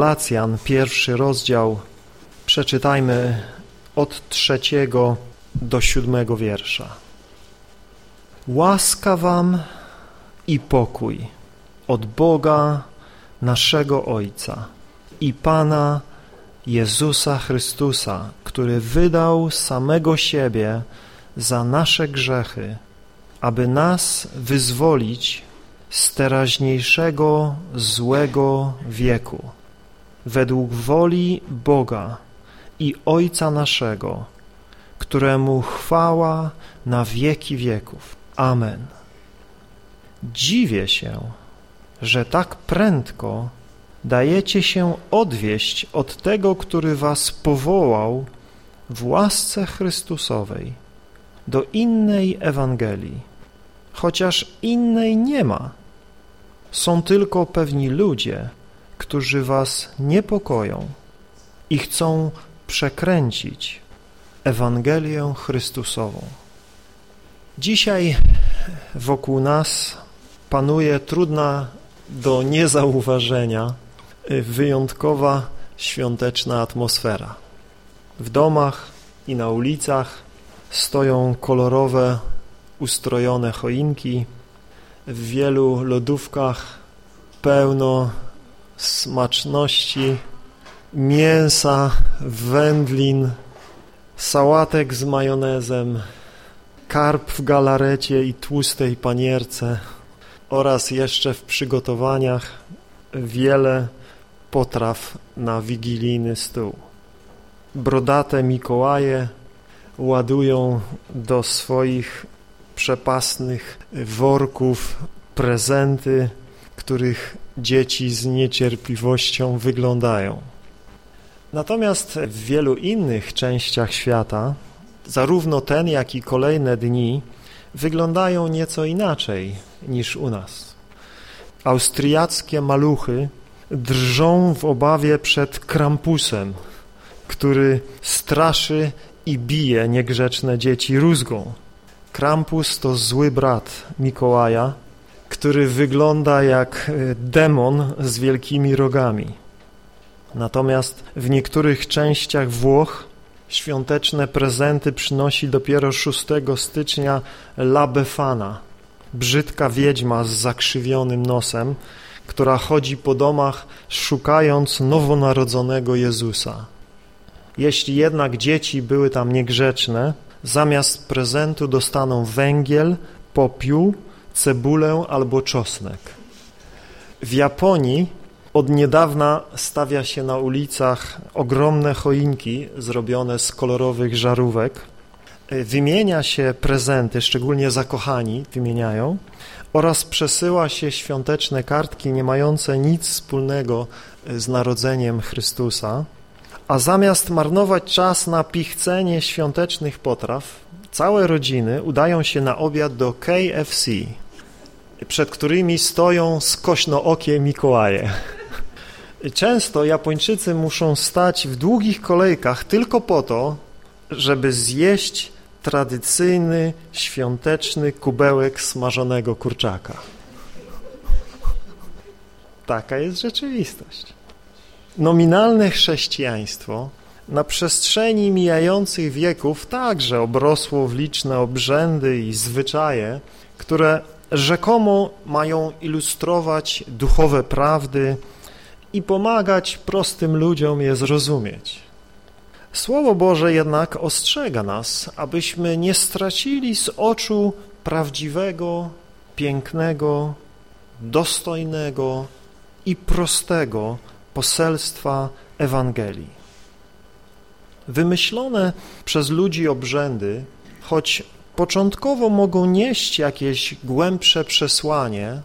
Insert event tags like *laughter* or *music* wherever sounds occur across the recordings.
Galacjan, pierwszy rozdział, przeczytajmy od trzeciego do siódmego wiersza. Łaska wam i pokój od Boga naszego Ojca i Pana Jezusa Chrystusa, który wydał samego siebie za nasze grzechy, aby nas wyzwolić z teraźniejszego złego wieku według woli Boga i Ojca naszego, któremu chwała na wieki wieków. Amen. Dziwię się, że tak prędko dajecie się odwieść od tego, który was powołał w łasce Chrystusowej do innej Ewangelii, chociaż innej nie ma. Są tylko pewni ludzie, którzy was niepokoją i chcą przekręcić Ewangelię Chrystusową. Dzisiaj wokół nas panuje trudna do niezauważenia wyjątkowa świąteczna atmosfera. W domach i na ulicach stoją kolorowe, ustrojone choinki, w wielu lodówkach pełno smaczności, mięsa, wędlin, sałatek z majonezem, karp w galarecie i tłustej panierce oraz jeszcze w przygotowaniach wiele potraw na wigilijny stół. Brodate Mikołaje ładują do swoich przepasnych worków prezenty, których dzieci z niecierpliwością wyglądają. Natomiast w wielu innych częściach świata zarówno ten, jak i kolejne dni wyglądają nieco inaczej niż u nas. Austriackie maluchy drżą w obawie przed Krampusem, który straszy i bije niegrzeczne dzieci rózgą. Krampus to zły brat Mikołaja, który wygląda jak e, demon z wielkimi rogami. Natomiast w niektórych częściach Włoch świąteczne prezenty przynosi dopiero 6 stycznia La Befana, brzydka wiedźma z zakrzywionym nosem, która chodzi po domach szukając nowonarodzonego Jezusa. Jeśli jednak dzieci były tam niegrzeczne, zamiast prezentu dostaną węgiel, popiół cebulę albo czosnek. W Japonii od niedawna stawia się na ulicach ogromne choinki zrobione z kolorowych żarówek. Wymienia się prezenty, szczególnie zakochani wymieniają, oraz przesyła się świąteczne kartki nie mające nic wspólnego z narodzeniem Chrystusa. A zamiast marnować czas na pichcenie świątecznych potraw, całe rodziny udają się na obiad do KFC, przed którymi stoją skośnookie Mikołaje. Często Japończycy muszą stać w długich kolejkach tylko po to, żeby zjeść tradycyjny, świąteczny kubełek smażonego kurczaka. Taka jest rzeczywistość. Nominalne chrześcijaństwo na przestrzeni mijających wieków także obrosło w liczne obrzędy i zwyczaje, które rzekomo mają ilustrować duchowe prawdy i pomagać prostym ludziom je zrozumieć. Słowo Boże jednak ostrzega nas, abyśmy nie stracili z oczu prawdziwego, pięknego, dostojnego i prostego poselstwa Ewangelii. Wymyślone przez ludzi obrzędy, choć początkowo mogą nieść jakieś głębsze przesłanie,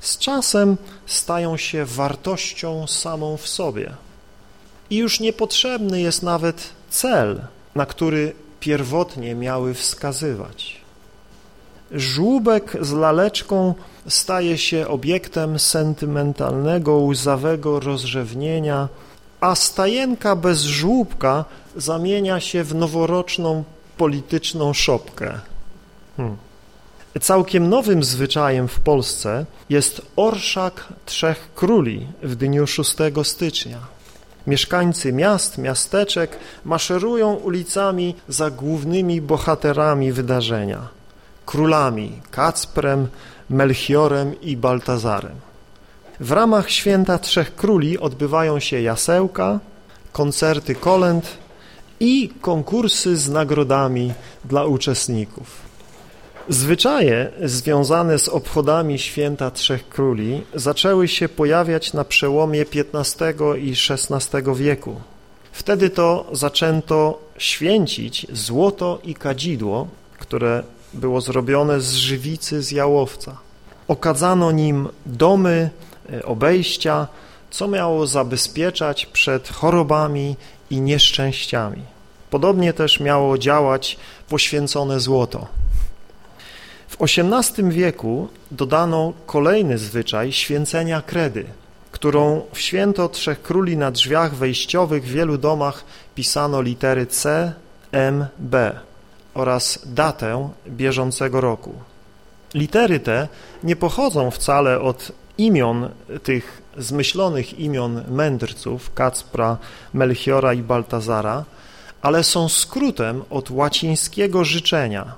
z czasem stają się wartością samą w sobie. I już niepotrzebny jest nawet cel, na który pierwotnie miały wskazywać. Żłóbek z laleczką staje się obiektem sentymentalnego, łzawego rozrzewnienia, a stajenka bez żłóbka zamienia się w noworoczną polityczną szopkę. Hmm. Całkiem nowym zwyczajem w Polsce jest orszak trzech króli w dniu 6 stycznia. Mieszkańcy miast, miasteczek maszerują ulicami za głównymi bohaterami wydarzenia, królami Kacprem, Melchiorem i Baltazarem. W ramach Święta Trzech Króli odbywają się jasełka, koncerty kolęd i konkursy z nagrodami dla uczestników. Zwyczaje związane z obchodami Święta Trzech Króli zaczęły się pojawiać na przełomie XV i XVI wieku. Wtedy to zaczęto święcić złoto i kadzidło, które było zrobione z żywicy z jałowca. Okadzano nim domy, e, obejścia, co miało zabezpieczać przed chorobami i nieszczęściami. Podobnie też miało działać poświęcone złoto. W XVIII wieku dodano kolejny zwyczaj święcenia kredy, którą w święto Trzech Króli na drzwiach wejściowych w wielu domach pisano litery C, M, B oraz datę bieżącego roku. Litery te nie pochodzą wcale od imion tych zmyślonych imion mędrców Kacpra, Melchiora i Baltazara, ale są skrótem od łacińskiego życzenia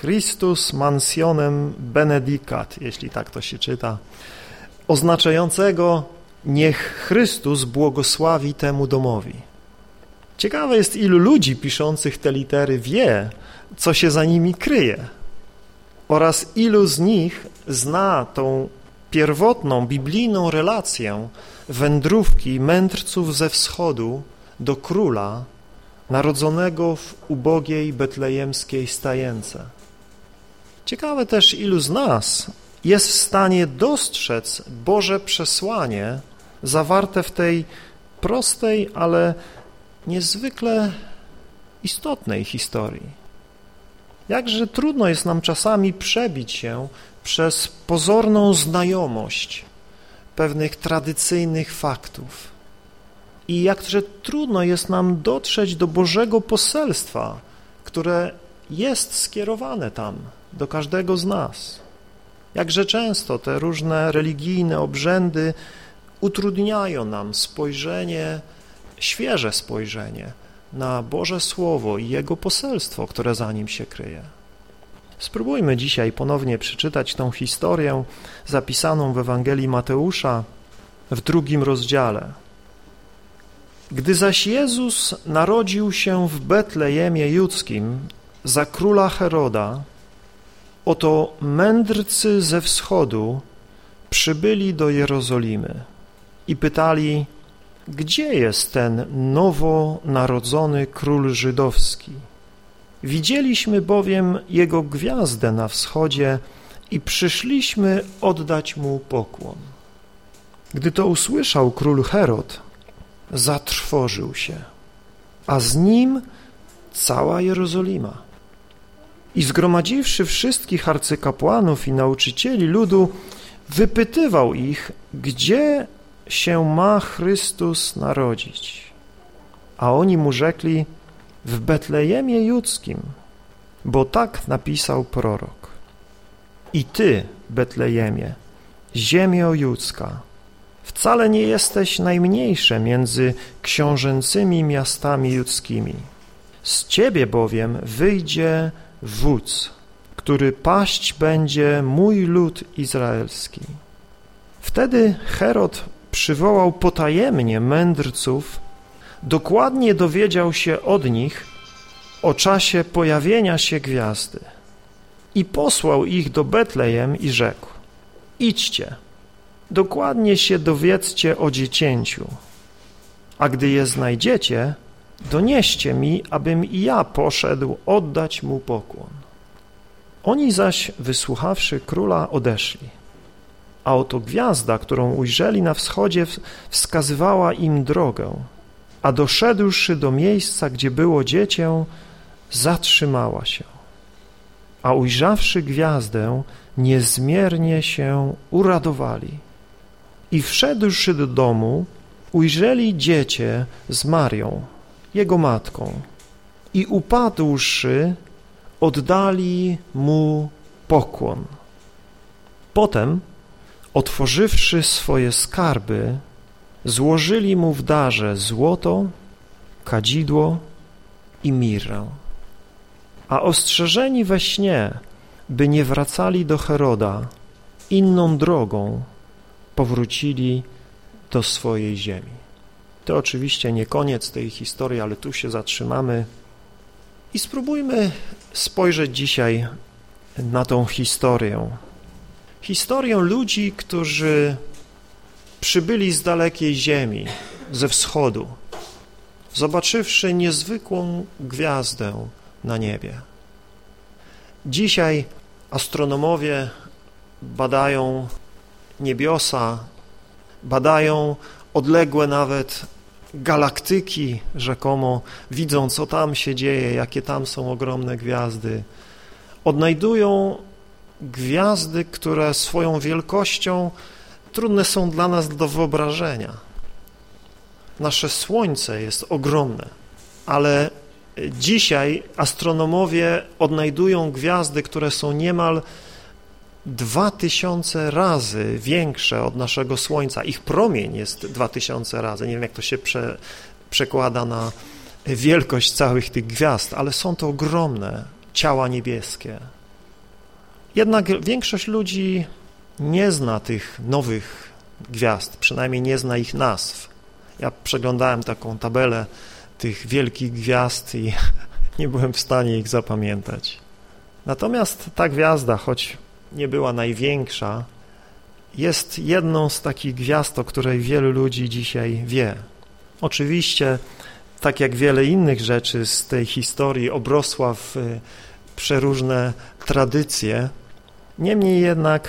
Christus mansionem benedicat, jeśli tak to się czyta, oznaczającego niech Chrystus błogosławi temu domowi. Ciekawe jest, ilu ludzi piszących te litery wie, co się za nimi kryje oraz ilu z nich zna tą pierwotną, biblijną relację wędrówki mędrców ze wschodu do króla narodzonego w ubogiej betlejemskiej stajence. Ciekawe też, ilu z nas jest w stanie dostrzec Boże przesłanie zawarte w tej prostej, ale niezwykle istotnej historii. Jakże trudno jest nam czasami przebić się przez pozorną znajomość pewnych tradycyjnych faktów. I jakże trudno jest nam dotrzeć do Bożego poselstwa, które jest skierowane tam, do każdego z nas. Jakże często te różne religijne obrzędy utrudniają nam spojrzenie, świeże spojrzenie na Boże Słowo i Jego poselstwo, które za nim się kryje. Spróbujmy dzisiaj ponownie przeczytać tą historię zapisaną w Ewangelii Mateusza w drugim rozdziale. Gdy zaś Jezus narodził się w Betlejemie Judzkim za króla Heroda, oto mędrcy ze wschodu przybyli do Jerozolimy i pytali, gdzie jest ten nowo narodzony król żydowski? Widzieliśmy bowiem jego gwiazdę na wschodzie i przyszliśmy oddać mu pokłon. Gdy to usłyszał król Herod, zatrwożył się, a z nim cała Jerozolima. I zgromadziwszy wszystkich arcykapłanów i nauczycieli ludu, wypytywał ich, gdzie się ma Chrystus narodzić. A oni mu rzekli, w Betlejemie Judzkim, bo tak napisał prorok. I ty, Betlejemie, ziemio judzka, wcale nie jesteś najmniejsze między książęcymi miastami judzkimi. Z ciebie bowiem wyjdzie wódz, który paść będzie mój lud izraelski. Wtedy Herod przywołał potajemnie mędrców, dokładnie dowiedział się od nich o czasie pojawienia się gwiazdy i posłał ich do Betlejem i rzekł idźcie, dokładnie się dowiedzcie o dziecięciu, a gdy je znajdziecie, donieście mi, abym i ja poszedł oddać mu pokłon. Oni zaś, wysłuchawszy króla, odeszli a oto gwiazda, którą ujrzeli na wschodzie, wskazywała im drogę, a doszedłszy do miejsca, gdzie było dziecię, zatrzymała się. A ujrzawszy gwiazdę, niezmiernie się uradowali. I wszedłszy do domu, ujrzeli dziecię z Marią, jego matką, i upadłszy, oddali mu pokłon. Potem, otworzywszy swoje skarby, złożyli mu w darze złoto, kadzidło i mirrę. A ostrzeżeni we śnie, by nie wracali do Heroda, inną drogą powrócili do swojej ziemi. To oczywiście nie koniec tej historii, ale tu się zatrzymamy i spróbujmy spojrzeć dzisiaj na tą historię. Historię ludzi, którzy przybyli z dalekiej ziemi, ze wschodu, zobaczywszy niezwykłą gwiazdę na niebie. Dzisiaj astronomowie badają niebiosa, badają odległe nawet galaktyki rzekomo, widzą co tam się dzieje, jakie tam są ogromne gwiazdy. Odnajdują gwiazdy, które swoją wielkością trudne są dla nas do wyobrażenia. Nasze Słońce jest ogromne, ale dzisiaj astronomowie odnajdują gwiazdy, które są niemal dwa tysiące razy większe od naszego Słońca. Ich promień jest dwa tysiące razy. Nie wiem, jak to się prze, przekłada na wielkość całych tych gwiazd, ale są to ogromne ciała niebieskie. Jednak większość ludzi nie zna tych nowych gwiazd, przynajmniej nie zna ich nazw. Ja przeglądałem taką tabelę tych wielkich gwiazd i *laughs* nie byłem w stanie ich zapamiętać. Natomiast ta gwiazda, choć nie była największa, jest jedną z takich gwiazd, o której wielu ludzi dzisiaj wie. Oczywiście, tak jak wiele innych rzeczy z tej historii, obrosła w e, przeróżne tradycje, niemniej jednak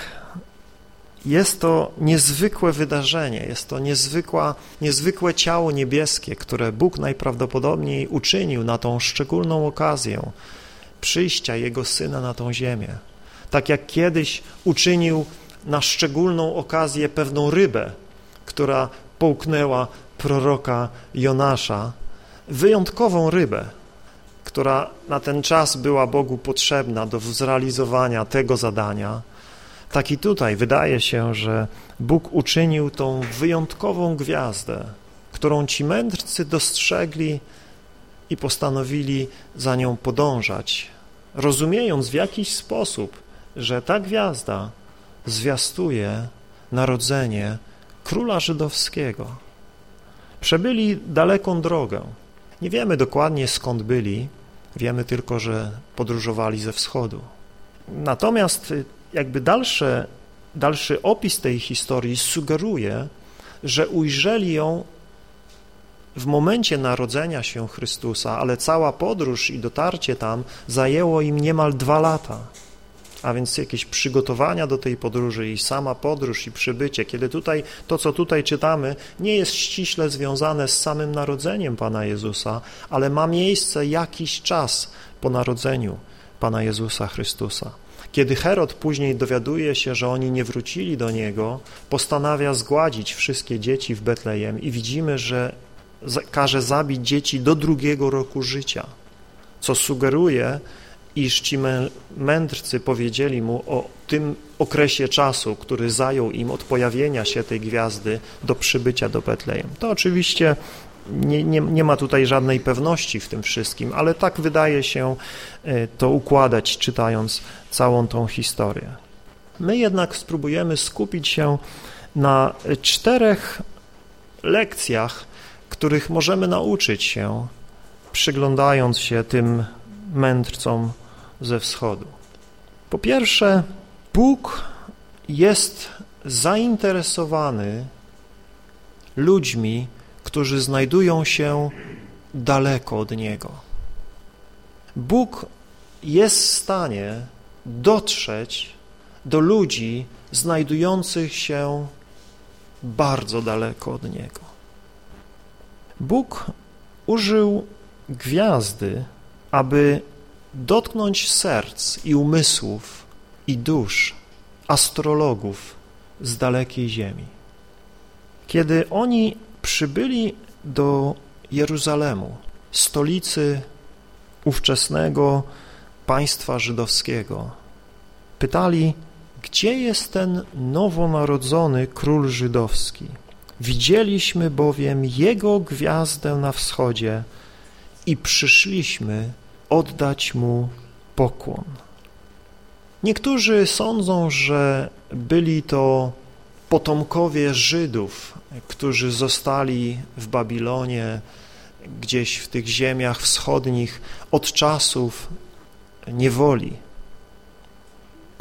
jest to niezwykłe wydarzenie, jest to niezwykła, niezwykłe ciało niebieskie, które Bóg najprawdopodobniej uczynił na tą szczególną okazję przyjścia Jego Syna na tą ziemię. Tak jak kiedyś uczynił na szczególną okazję pewną rybę, która połknęła proroka Jonasza, wyjątkową rybę, która na ten czas była Bogu potrzebna do zrealizowania tego zadania, tak i tutaj wydaje się, że Bóg uczynił tą wyjątkową gwiazdę, którą ci mędrcy dostrzegli i postanowili za nią podążać, rozumiejąc w jakiś sposób, że ta gwiazda zwiastuje narodzenie króla żydowskiego. Przebyli daleką drogę. Nie wiemy dokładnie skąd byli, wiemy tylko, że podróżowali ze wschodu. Natomiast jakby dalsze, dalszy opis tej historii sugeruje, że ujrzeli ją w momencie narodzenia się Chrystusa, ale cała podróż i dotarcie tam zajęło im niemal dwa lata a więc jakieś przygotowania do tej podróży i sama podróż i przybycie, kiedy tutaj to, co tutaj czytamy, nie jest ściśle związane z samym narodzeniem Pana Jezusa, ale ma miejsce jakiś czas po narodzeniu Pana Jezusa Chrystusa. Kiedy Herod później dowiaduje się, że oni nie wrócili do niego, postanawia zgładzić wszystkie dzieci w Betlejem i widzimy, że każe zabić dzieci do drugiego roku życia, co sugeruje, iż ci mędrcy powiedzieli mu o tym okresie czasu, który zajął im od pojawienia się tej gwiazdy do przybycia do Betlejem. To oczywiście nie, nie, nie ma tutaj żadnej pewności w tym wszystkim, ale tak wydaje się e, to układać, czytając całą tą historię. My jednak spróbujemy skupić się na czterech lekcjach, których możemy nauczyć się, przyglądając się tym mędrcom ze wschodu. Po pierwsze, Bóg jest zainteresowany ludźmi, którzy znajdują się daleko od Niego. Bóg jest w stanie dotrzeć do ludzi znajdujących się bardzo daleko od Niego. Bóg użył gwiazdy, aby dotknąć serc i umysłów i dusz astrologów z dalekiej ziemi. Kiedy oni przybyli do Jeruzalemu, stolicy ówczesnego państwa żydowskiego, Pytali, gdzie jest ten nowonarodzony król żydowski? Widzieliśmy bowiem jego gwiazdę na wschodzie i przyszliśmy oddać mu pokłon. Niektórzy sądzą, że byli to potomkowie Żydów, którzy zostali w Babilonie, gdzieś w tych ziemiach wschodnich od czasów niewoli.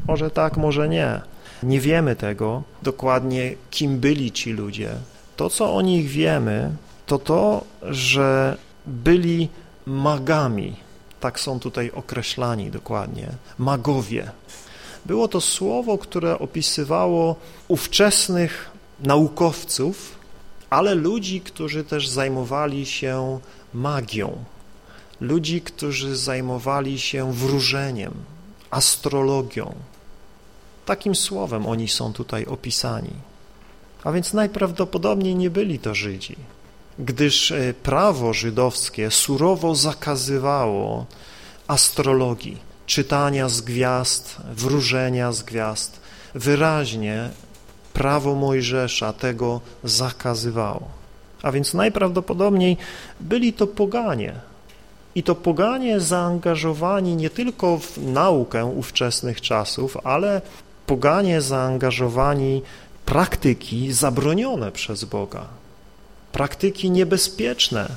Może tak, może nie. Nie wiemy tego dokładnie, kim byli ci ludzie. To, co o nich wiemy, to to, że byli magami. Tak są tutaj określani dokładnie. Magowie. Było to słowo, które opisywało ówczesnych naukowców, ale ludzi, którzy też zajmowali się magią, ludzi, którzy zajmowali się wróżeniem, astrologią. Takim słowem oni są tutaj opisani. A więc najprawdopodobniej nie byli to Żydzi, gdyż e, prawo żydowskie surowo zakazywało astrologii, czytania z gwiazd, wróżenia z gwiazd. Wyraźnie prawo Mojżesza tego zakazywało. A więc najprawdopodobniej byli to poganie. I to poganie zaangażowani nie tylko w naukę ówczesnych czasów, ale poganie zaangażowani praktyki zabronione przez Boga, praktyki niebezpieczne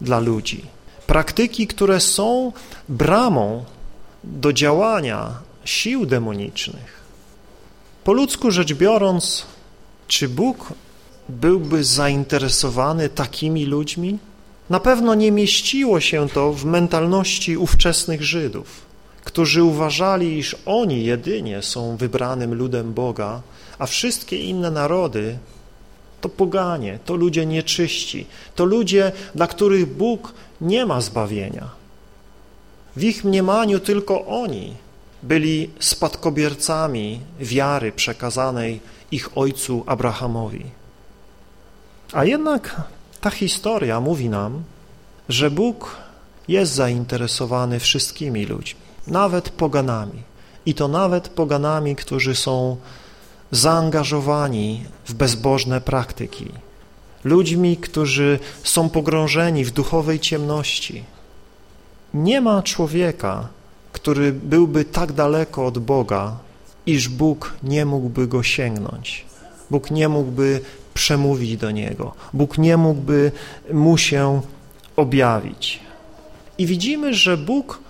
dla ludzi, praktyki, które są bramą do działania sił demonicznych. Po ludzku rzecz biorąc, czy Bóg byłby zainteresowany takimi ludźmi? Na pewno nie mieściło się to w mentalności ówczesnych Żydów, którzy uważali, iż oni jedynie są wybranym ludem Boga, a wszystkie inne narody to poganie, to ludzie nieczyści, to ludzie, dla których Bóg nie ma zbawienia. W ich mniemaniu tylko oni byli spadkobiercami wiary przekazanej ich ojcu Abrahamowi. A jednak ta historia mówi nam, że Bóg jest zainteresowany wszystkimi ludźmi, nawet poganami. I to nawet poganami, którzy są zaangażowani w bezbożne praktyki, ludźmi, którzy są pogrążeni w duchowej ciemności. Nie ma człowieka, który byłby tak daleko od Boga, iż Bóg nie mógłby go sięgnąć. Bóg nie mógłby przemówić do niego. Bóg nie mógłby mu się objawić. I widzimy, że Bóg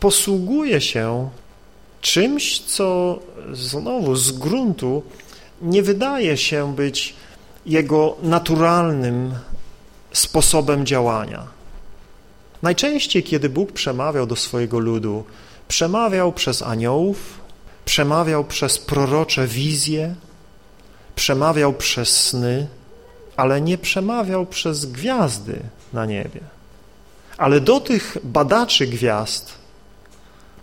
posługuje się czymś, co znowu z gruntu nie wydaje się być jego naturalnym sposobem działania. Najczęściej, kiedy Bóg przemawiał do swojego ludu, przemawiał przez aniołów, przemawiał przez prorocze wizje, przemawiał przez sny, ale nie przemawiał przez gwiazdy na niebie. Ale do tych badaczy gwiazd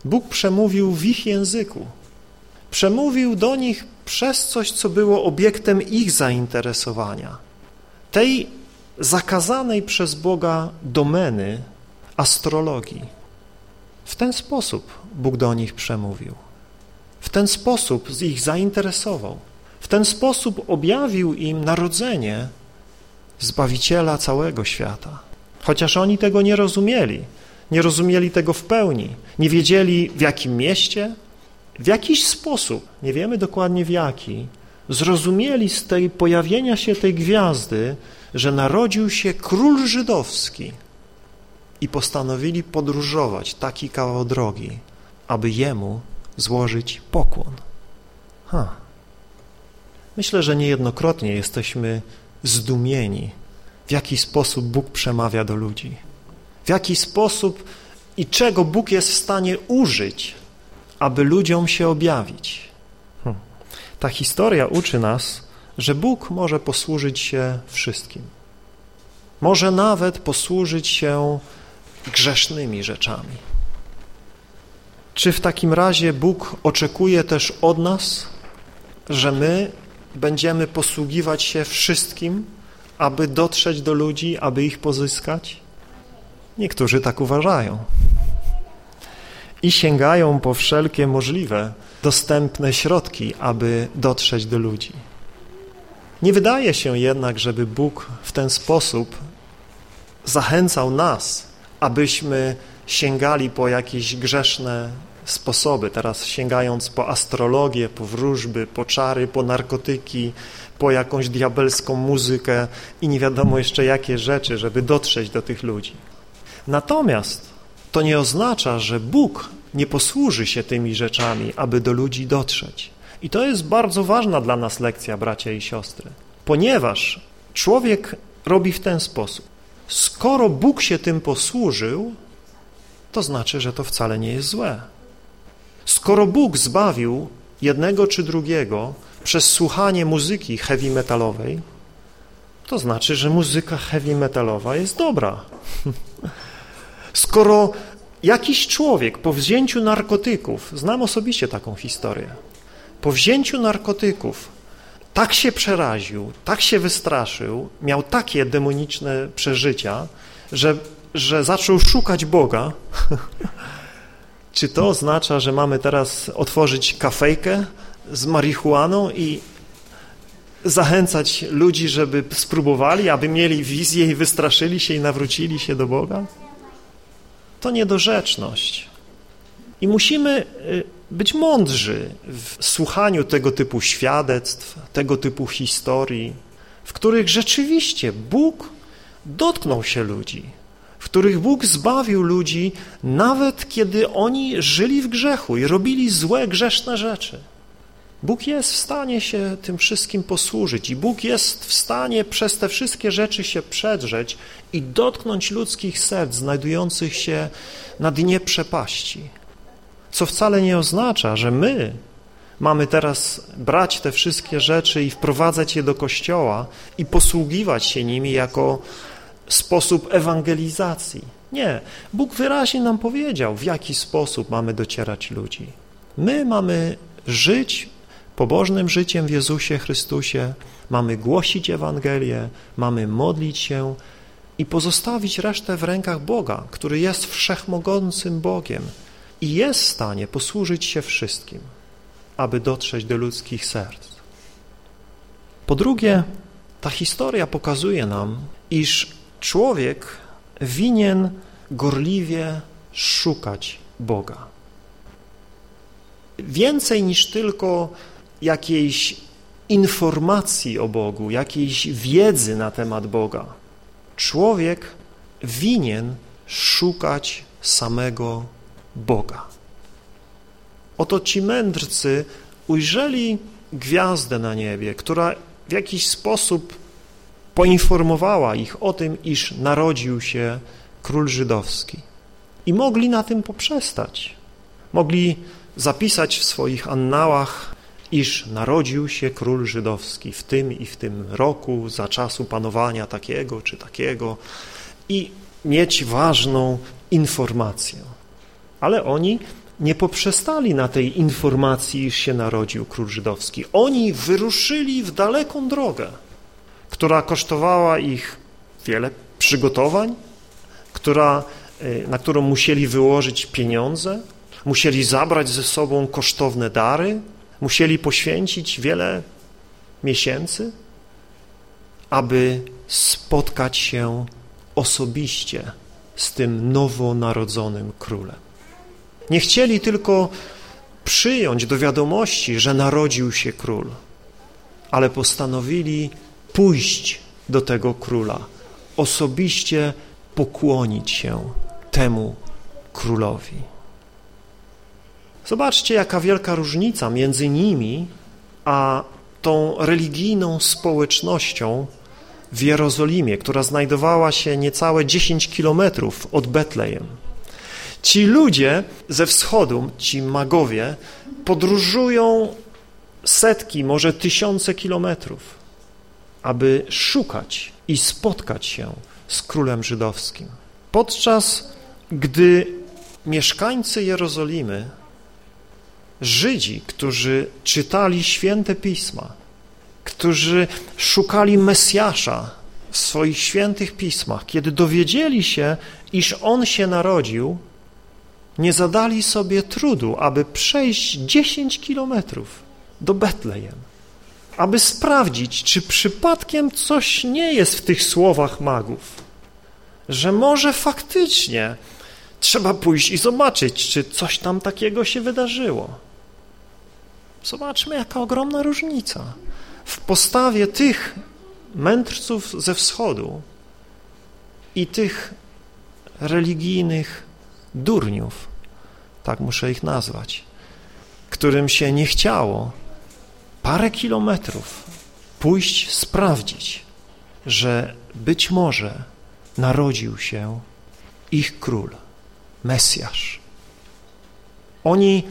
Bóg przemówił w ich języku. Przemówił do nich przez coś, co było obiektem ich zainteresowania. Tej zakazanej przez Boga domeny astrologii. W ten sposób Bóg do nich przemówił. W ten sposób ich zainteresował. W ten sposób objawił im narodzenie Zbawiciela całego świata. Chociaż oni tego nie rozumieli, nie rozumieli tego w pełni, nie wiedzieli w jakim mieście, w jakiś sposób, nie wiemy dokładnie w jaki, zrozumieli z tej pojawienia się tej gwiazdy, że narodził się król żydowski i postanowili podróżować taki kawał drogi, aby jemu złożyć pokłon. Ha. Myślę, że niejednokrotnie jesteśmy zdumieni, w jaki sposób Bóg przemawia do ludzi w jaki sposób i czego Bóg jest w stanie użyć, aby ludziom się objawić. Hmm. Ta historia uczy nas, że Bóg może posłużyć się wszystkim. Może nawet posłużyć się grzesznymi rzeczami. Czy w takim razie Bóg oczekuje też od nas, że my będziemy posługiwać się wszystkim, aby dotrzeć do ludzi, aby ich pozyskać? Niektórzy tak uważają. i sięgają po wszelkie możliwe, dostępne środki, aby dotrzeć do ludzi. Nie wydaje się jednak, żeby Bóg w ten sposób zachęcał nas, abyśmy sięgali po jakieś grzeszne sposoby, teraz sięgając po astrologię, po wróżby, po czary, po narkotyki, po jakąś diabelską muzykę i nie wiadomo jeszcze jakie rzeczy, żeby dotrzeć do tych ludzi. Natomiast to nie oznacza, że Bóg nie posłuży się tymi rzeczami, aby do ludzi dotrzeć. I to jest bardzo ważna dla nas lekcja, bracia i siostry, ponieważ człowiek robi w ten sposób. Skoro Bóg się tym posłużył, to znaczy, że to wcale nie jest złe. Skoro Bóg zbawił jednego czy drugiego przez słuchanie muzyki heavy metalowej, to znaczy, że muzyka heavy metalowa jest dobra. *laughs* Skoro jakiś człowiek po wzięciu narkotyków, znam osobiście taką historię, po wzięciu narkotyków tak się przeraził, tak się wystraszył, miał takie demoniczne przeżycia, że, że zaczął szukać Boga, *laughs* czy to oznacza, że mamy teraz otworzyć kafejkę z marihuaną i zachęcać ludzi, żeby spróbowali, aby mieli wizję i wystraszyli się i nawrócili się do Boga? To niedorzeczność. I musimy y, być mądrzy w słuchaniu tego typu świadectw, tego typu historii, w których rzeczywiście Bóg dotknął się ludzi, w których Bóg zbawił ludzi, nawet kiedy oni żyli w grzechu i robili złe, grzeszne rzeczy. Bóg jest w stanie się tym wszystkim posłużyć i Bóg jest w stanie przez te wszystkie rzeczy się przedrzeć i dotknąć ludzkich serc znajdujących się na dnie przepaści. Co wcale nie oznacza, że my mamy teraz brać te wszystkie rzeczy i wprowadzać je do Kościoła i posługiwać się nimi jako sposób ewangelizacji. Nie, Bóg wyraźnie nam powiedział, w jaki sposób mamy docierać ludzi. My mamy żyć pobożnym życiem w Jezusie Chrystusie, mamy głosić Ewangelię, mamy modlić się i pozostawić resztę w rękach Boga, który jest wszechmogącym Bogiem i jest w stanie posłużyć się wszystkim, aby dotrzeć do ludzkich serc. Po drugie, ta historia pokazuje nam, iż człowiek winien gorliwie szukać Boga. Więcej niż tylko jakiejś informacji o Bogu, jakiejś wiedzy na temat Boga. Człowiek winien szukać samego Boga. Oto ci mędrcy ujrzeli gwiazdę na niebie, która w jakiś sposób poinformowała ich o tym, iż narodził się król żydowski. I mogli na tym poprzestać. Mogli zapisać w swoich annałach, iż narodził się król żydowski w tym i w tym roku, za czasu panowania takiego czy takiego i mieć ważną informację. Ale oni nie poprzestali na tej informacji, iż się narodził król żydowski. Oni wyruszyli w daleką drogę, która kosztowała ich wiele przygotowań, która, y, na którą musieli wyłożyć pieniądze, musieli zabrać ze sobą kosztowne dary, musieli poświęcić wiele miesięcy, aby spotkać się osobiście z tym nowonarodzonym królem. Nie chcieli tylko przyjąć do wiadomości, że narodził się król, ale postanowili pójść do tego króla, osobiście pokłonić się temu królowi. Zobaczcie, jaka wielka różnica między nimi a tą religijną społecznością w Jerozolimie, która znajdowała się niecałe 10 kilometrów od Betlejem. Ci ludzie ze wschodu, ci magowie, podróżują setki, może tysiące kilometrów, aby szukać i spotkać się z królem żydowskim. Podczas gdy mieszkańcy Jerozolimy, Żydzi, którzy czytali święte pisma, którzy szukali Mesjasza w swoich świętych pismach, kiedy dowiedzieli się, iż On się narodził, nie zadali sobie trudu, aby przejść 10 kilometrów do Betlejem, aby sprawdzić, czy przypadkiem coś nie jest w tych słowach magów, że może faktycznie trzeba pójść i zobaczyć, czy coś tam takiego się wydarzyło. Zobaczmy, jaka ogromna różnica w postawie tych mędrców ze wschodu i tych religijnych durniów, tak muszę ich nazwać, którym się nie chciało parę kilometrów pójść sprawdzić, że być może narodził się ich król, Mesjasz. Oni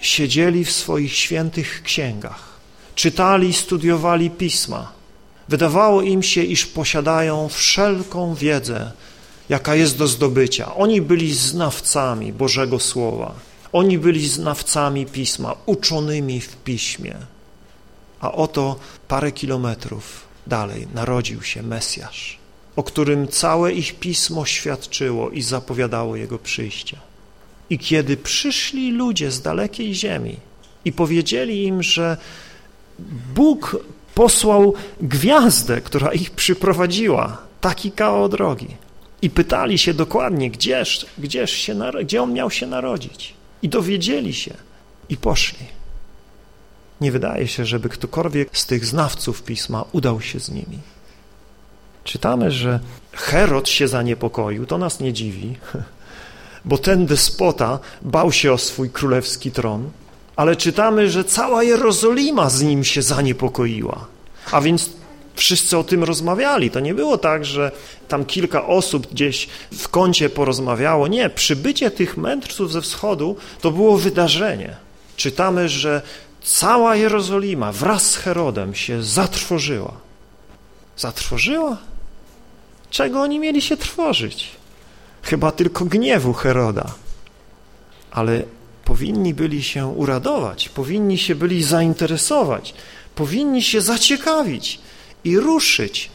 siedzieli w swoich świętych księgach, czytali, studiowali pisma. Wydawało im się, iż posiadają wszelką wiedzę, jaka jest do zdobycia. Oni byli znawcami Bożego Słowa. Oni byli znawcami Pisma, uczonymi w Piśmie. A oto parę kilometrów dalej narodził się Mesjasz, o którym całe ich Pismo świadczyło i zapowiadało Jego przyjście. I kiedy przyszli ludzie z dalekiej ziemi i powiedzieli im, że Bóg posłał gwiazdę, która ich przyprowadziła, taki kawał drogi, i pytali się dokładnie, gdzież, gdzież się, gdzie on miał się narodzić. I dowiedzieli się i poszli. Nie wydaje się, żeby ktokolwiek z tych znawców Pisma udał się z nimi. Czytamy, że Herod się zaniepokoił, to nas nie dziwi, *laughs* bo ten despota bał się o swój królewski tron, ale czytamy, że cała Jerozolima z nim się zaniepokoiła. A więc wszyscy o tym rozmawiali. To nie było tak, że tam kilka osób gdzieś w kącie porozmawiało. Nie, przybycie tych mędrców ze wschodu to było wydarzenie. Czytamy, że cała Jerozolima wraz z Herodem się zatrwożyła. Zatrwożyła? Czego oni mieli się trwożyć? Chyba tylko gniewu Heroda. Ale powinni byli się uradować, powinni się byli zainteresować, powinni się zaciekawić i ruszyć,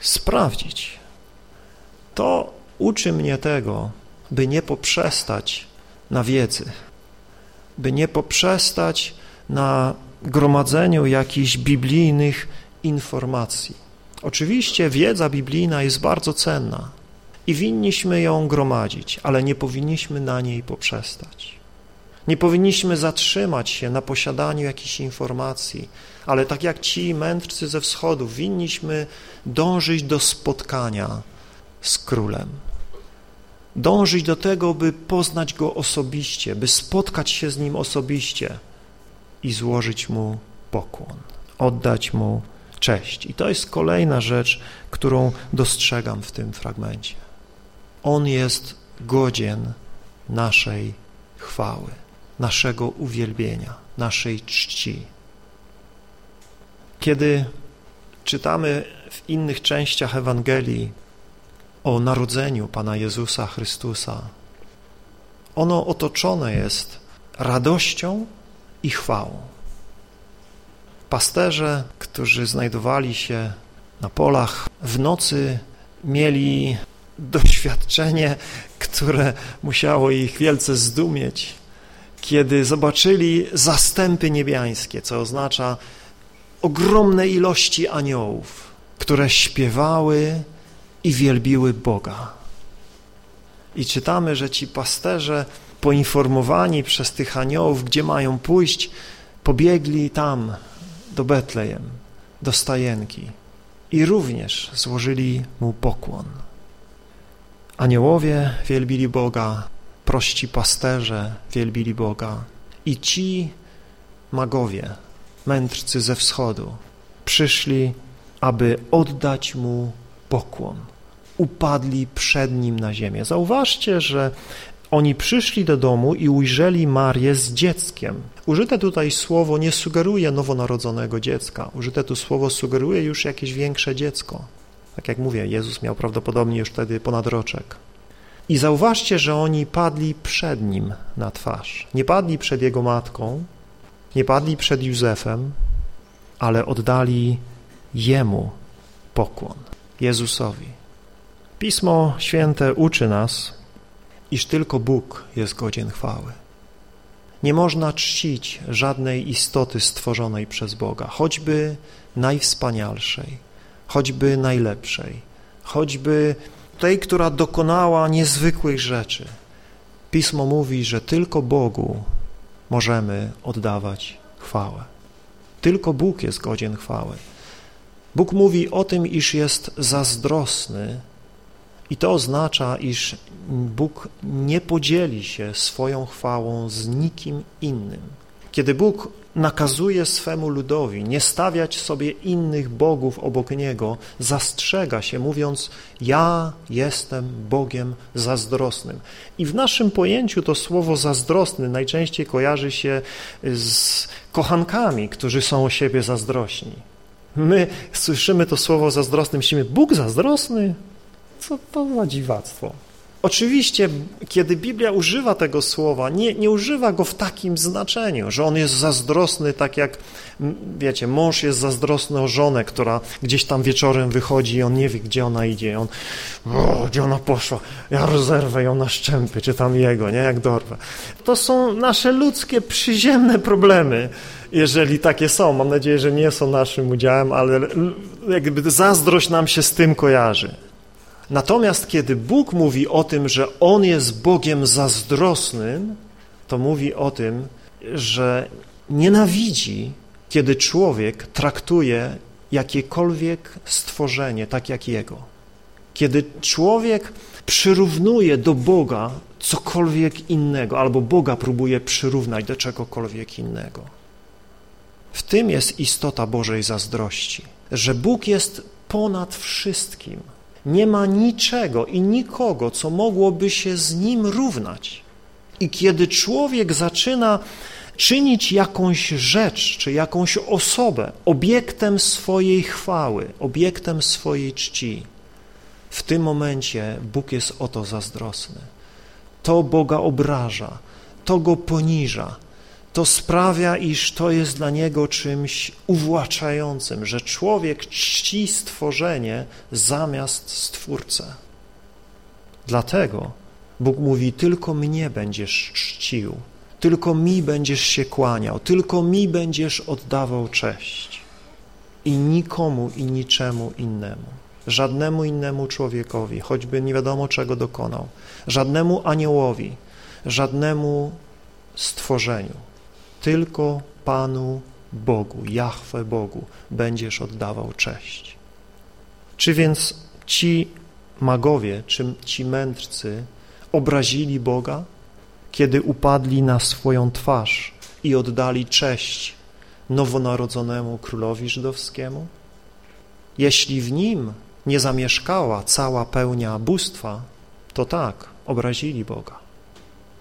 sprawdzić. To uczy mnie tego, by nie poprzestać na wiedzy, by nie poprzestać na gromadzeniu jakichś biblijnych informacji. Oczywiście wiedza biblijna jest bardzo cenna i winniśmy ją gromadzić, ale nie powinniśmy na niej poprzestać. Nie powinniśmy zatrzymać się na posiadaniu jakichś informacji, ale tak jak ci mędrcy ze wschodu, winniśmy dążyć do spotkania z królem. Dążyć do tego, by poznać go osobiście, by spotkać się z nim osobiście i złożyć mu pokłon, oddać mu cześć. I to jest kolejna rzecz, którą dostrzegam w tym fragmencie. On jest godzien naszej chwały, naszego uwielbienia, naszej czci. Kiedy czytamy w innych częściach Ewangelii o narodzeniu Pana Jezusa Chrystusa, ono otoczone jest radością i chwałą. Pasterze, którzy znajdowali się na polach w nocy, mieli doświadczenie, które musiało ich wielce zdumieć, kiedy zobaczyli zastępy niebiańskie, co oznacza ogromne ilości aniołów, które śpiewały i wielbiły Boga. I czytamy, że ci pasterze poinformowani przez tych aniołów, gdzie mają pójść, pobiegli tam do Betlejem, do stajenki i również złożyli mu pokłon. Aniołowie wielbili Boga, prości pasterze wielbili Boga i ci magowie, mędrcy ze wschodu, przyszli, aby oddać mu pokłon. Upadli przed nim na ziemię. Zauważcie, że oni przyszli do domu i ujrzeli Marię z dzieckiem. Użyte tutaj słowo nie sugeruje nowonarodzonego dziecka. Użyte tu słowo sugeruje już jakieś większe dziecko. Tak jak mówię, Jezus miał prawdopodobnie już wtedy ponad roczek. I zauważcie, że oni padli przed Nim na twarz. Nie padli przed Jego matką, nie padli przed Józefem, ale oddali Jemu pokłon, Jezusowi. Pismo Święte uczy nas, iż tylko Bóg jest godzien chwały. Nie można czcić żadnej istoty stworzonej przez Boga, choćby najwspanialszej, choćby najlepszej, choćby tej, która dokonała niezwykłych rzeczy. Pismo mówi, że tylko Bogu możemy oddawać chwałę. Tylko Bóg jest godzien chwały. Bóg mówi o tym, iż jest zazdrosny i to oznacza, iż Bóg nie podzieli się swoją chwałą z nikim innym. Kiedy Bóg nakazuje swemu ludowi nie stawiać sobie innych bogów obok Niego, zastrzega się mówiąc, ja jestem Bogiem zazdrosnym. I w naszym pojęciu to słowo zazdrosny najczęściej kojarzy się z kochankami, którzy są o siebie zazdrośni. My słyszymy to słowo zazdrosny, myślimy, Bóg zazdrosny? Co to za dziwactwo? Oczywiście, kiedy Biblia używa tego słowa, nie, nie używa go w takim znaczeniu, że on jest zazdrosny, tak jak, wiecie, mąż jest zazdrosny o żonę, która gdzieś tam wieczorem wychodzi i on nie wie, gdzie ona idzie. On, gdzie ona poszła? Ja rozerwę ją na szczępy, czy tam jego, nie? Jak dorwę. To są nasze ludzkie, przyziemne problemy, jeżeli takie są. Mam nadzieję, że nie są naszym udziałem, ale jakby zazdrość nam się z tym kojarzy. Natomiast kiedy Bóg mówi o tym, że On jest Bogiem zazdrosnym, to mówi o tym, że nienawidzi, kiedy człowiek traktuje jakiekolwiek stworzenie tak jak Jego. Kiedy człowiek przyrównuje do Boga cokolwiek innego, albo Boga próbuje przyrównać do czegokolwiek innego. W tym jest istota Bożej zazdrości, że Bóg jest ponad wszystkim – nie ma niczego i nikogo, co mogłoby się z nim równać. I kiedy człowiek zaczyna czynić jakąś rzecz czy jakąś osobę obiektem swojej chwały, obiektem swojej czci, w tym momencie Bóg jest o to zazdrosny. To Boga obraża, to Go poniża, to sprawia, iż to jest dla niego czymś uwłaczającym, że człowiek czci stworzenie zamiast Stwórcę. Dlatego Bóg mówi, tylko mnie będziesz czcił, tylko mi będziesz się kłaniał, tylko mi będziesz oddawał cześć. I nikomu i niczemu innemu, żadnemu innemu człowiekowi, choćby nie wiadomo czego dokonał, żadnemu aniołowi, żadnemu stworzeniu tylko Panu Bogu, Jahwe Bogu będziesz oddawał cześć. Czy więc ci magowie, czy ci mędrcy obrazili Boga, kiedy upadli na swoją twarz i oddali cześć nowonarodzonemu królowi żydowskiemu? Jeśli w nim nie zamieszkała cała pełnia bóstwa, to tak, obrazili Boga.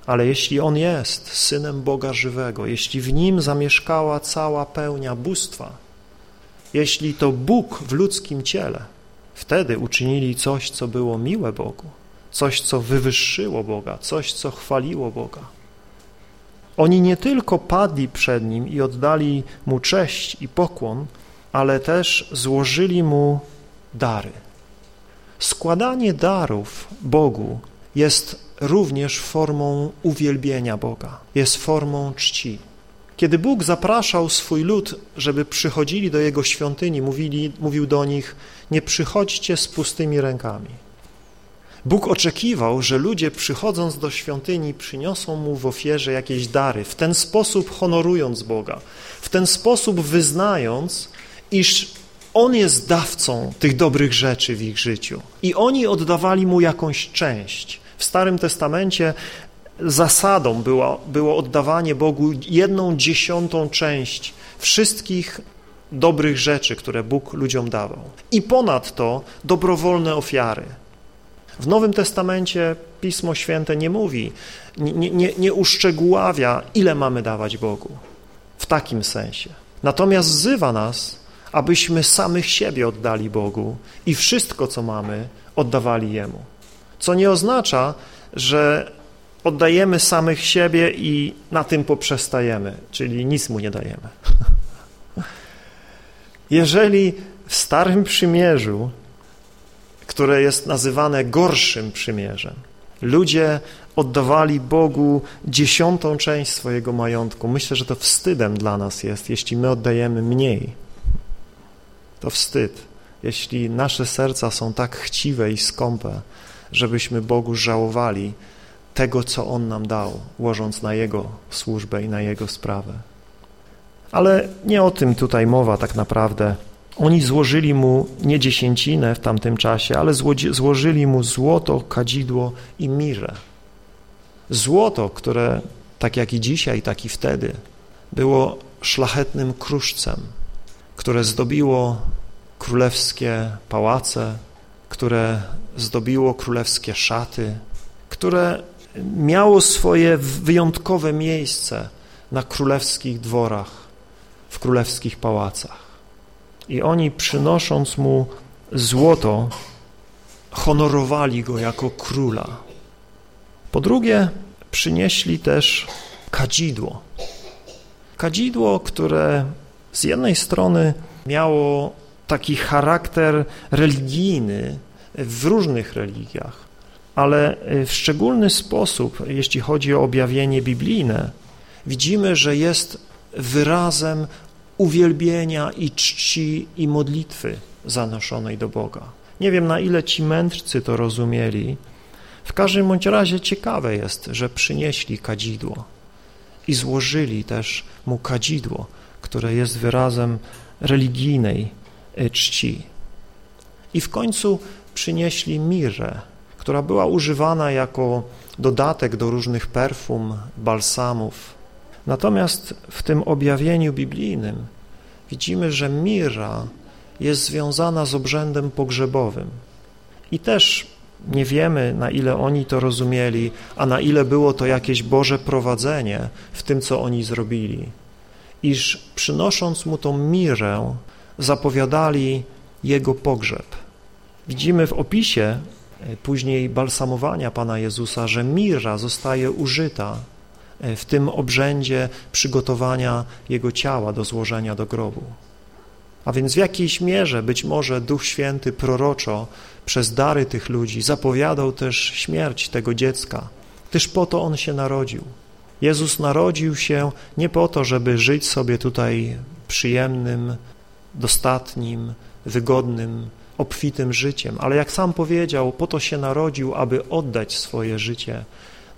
Ale jeśli On jest Synem Boga żywego, jeśli w Nim zamieszkała cała pełnia bóstwa, jeśli to Bóg w ludzkim ciele, wtedy uczynili coś, co było miłe Bogu, coś, co wywyższyło Boga, coś, co chwaliło Boga. Oni nie tylko padli przed Nim i oddali Mu cześć i pokłon, ale też złożyli Mu dary. Składanie darów Bogu jest również formą uwielbienia Boga, jest formą czci. Kiedy Bóg zapraszał swój lud, żeby przychodzili do Jego świątyni, mówili, mówił do nich, nie przychodźcie z pustymi rękami. Bóg oczekiwał, że ludzie przychodząc do świątyni przyniosą Mu w ofierze jakieś dary, w ten sposób honorując Boga, w ten sposób wyznając, iż On jest dawcą tych dobrych rzeczy w ich życiu i oni oddawali Mu jakąś część, Starym Testamencie zasadą było, było oddawanie Bogu jedną dziesiątą część wszystkich dobrych rzeczy, które Bóg ludziom dawał. I ponadto dobrowolne ofiary. W Nowym Testamencie Pismo Święte nie mówi, nie, nie, nie uszczegóławia, ile mamy dawać Bogu. W takim sensie. Natomiast wzywa nas, abyśmy samych siebie oddali Bogu i wszystko, co mamy, oddawali Jemu co nie oznacza, że oddajemy samych siebie i na tym poprzestajemy, czyli nic mu nie dajemy. *laughs* Jeżeli w Starym Przymierzu, które jest nazywane gorszym przymierzem, Ludzie oddawali Bogu dziesiątą część swojego majątku. Myślę, że to wstydem dla nas jest, jeśli my oddajemy mniej. To wstyd, jeśli nasze serca są tak chciwe i skąpe, żebyśmy Bogu żałowali tego, co On nam dał, łożąc na Jego służbę i na Jego sprawę. Ale nie o tym tutaj mowa tak naprawdę. Oni złożyli mu nie dziesięcinę w tamtym czasie, ale złożyli mu złoto, kadzidło i mirę. Złoto, które tak jak i dzisiaj, tak i wtedy było szlachetnym kruszcem, które zdobiło królewskie pałace, które zdobiło królewskie szaty, które miało swoje wyjątkowe miejsce na królewskich dworach, w królewskich pałacach. I oni przynosząc mu złoto, honorowali go jako króla. Po drugie, przynieśli też kadzidło. Kadzidło, które z jednej strony miało taki charakter religijny w różnych religiach, ale w szczególny sposób, jeśli chodzi o objawienie biblijne, widzimy, że jest wyrazem uwielbienia i czci i modlitwy zanoszonej do Boga. Nie wiem, na ile ci mędrcy to rozumieli. W każdym bądź razie ciekawe jest, że przynieśli kadzidło i złożyli też mu kadzidło, które jest wyrazem religijnej e, czci. I w końcu przynieśli mirę, która była używana jako dodatek do różnych perfum, balsamów. Natomiast w tym objawieniu biblijnym widzimy, że mira jest związana z obrzędem pogrzebowym. I też nie wiemy, na ile oni to rozumieli, a na ile było to jakieś Boże prowadzenie w tym, co oni zrobili. Iż przynosząc mu tą mirę, zapowiadali jego pogrzeb. Widzimy w opisie e, później balsamowania Pana Jezusa, że mira zostaje użyta e, w tym obrzędzie przygotowania Jego ciała do złożenia do grobu. A więc w jakiejś mierze być może Duch Święty proroczo przez dary tych ludzi zapowiadał też śmierć tego dziecka, gdyż po to on się narodził. Jezus narodził się nie po to, żeby żyć sobie tutaj przyjemnym, dostatnim, wygodnym, obfitym życiem, ale jak sam powiedział, po to się narodził, aby oddać swoje życie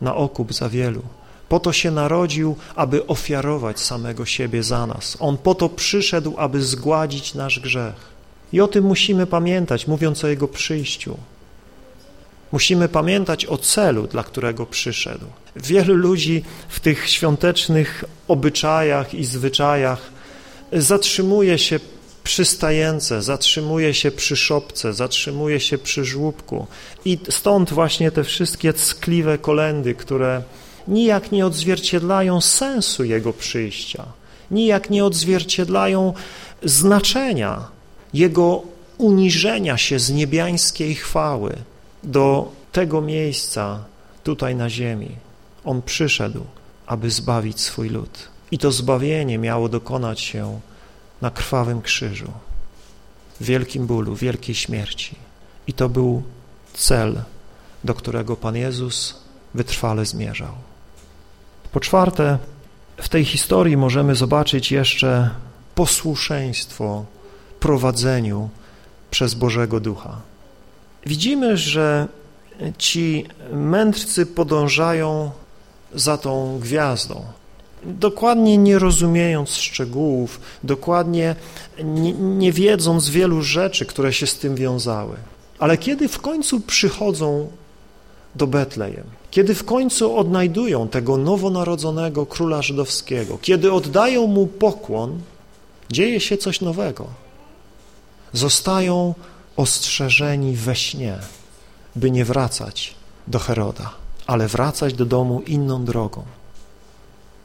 na okup za wielu. Po to się narodził, aby ofiarować samego siebie za nas. On po to przyszedł, aby zgładzić nasz grzech. I o tym musimy pamiętać, mówiąc o Jego przyjściu. Musimy pamiętać o celu, dla którego przyszedł. Wielu ludzi w tych świątecznych obyczajach i zwyczajach zatrzymuje się przy stajence, zatrzymuje się przy szopce, zatrzymuje się przy żłóbku. I stąd właśnie te wszystkie ckliwe kolendy, które nijak nie odzwierciedlają sensu Jego przyjścia, nijak nie odzwierciedlają znaczenia Jego uniżenia się z niebiańskiej chwały do tego miejsca tutaj na ziemi. On przyszedł, aby zbawić swój lud. I to zbawienie miało dokonać się na krwawym krzyżu, w wielkim bólu, wielkiej śmierci. I to był cel, do którego Pan Jezus wytrwale zmierzał. Po czwarte, w tej historii możemy zobaczyć jeszcze posłuszeństwo prowadzeniu przez Bożego Ducha. Widzimy, że ci mędrcy podążają za tą gwiazdą, dokładnie nie rozumiejąc szczegółów, dokładnie nie, nie wiedząc wielu rzeczy, które się z tym wiązały. Ale kiedy w końcu przychodzą do Betlejem, kiedy w końcu odnajdują tego nowonarodzonego króla żydowskiego, kiedy oddają mu pokłon, dzieje się coś nowego. Zostają ostrzeżeni we śnie, by nie wracać do Heroda, ale wracać do domu inną drogą.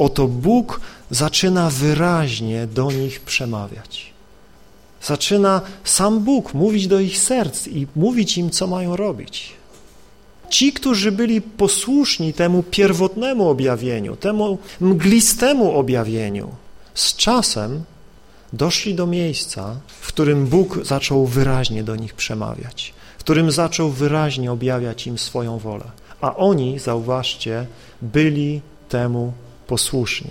Oto Bóg zaczyna wyraźnie do nich przemawiać. Zaczyna sam Bóg mówić do ich serc i mówić im, co mają robić. Ci, którzy byli posłuszni temu pierwotnemu objawieniu, temu mglistemu objawieniu, z czasem doszli do miejsca, w którym Bóg zaczął wyraźnie do nich przemawiać, w którym zaczął wyraźnie objawiać im swoją wolę. A oni, zauważcie, byli temu posłuszni.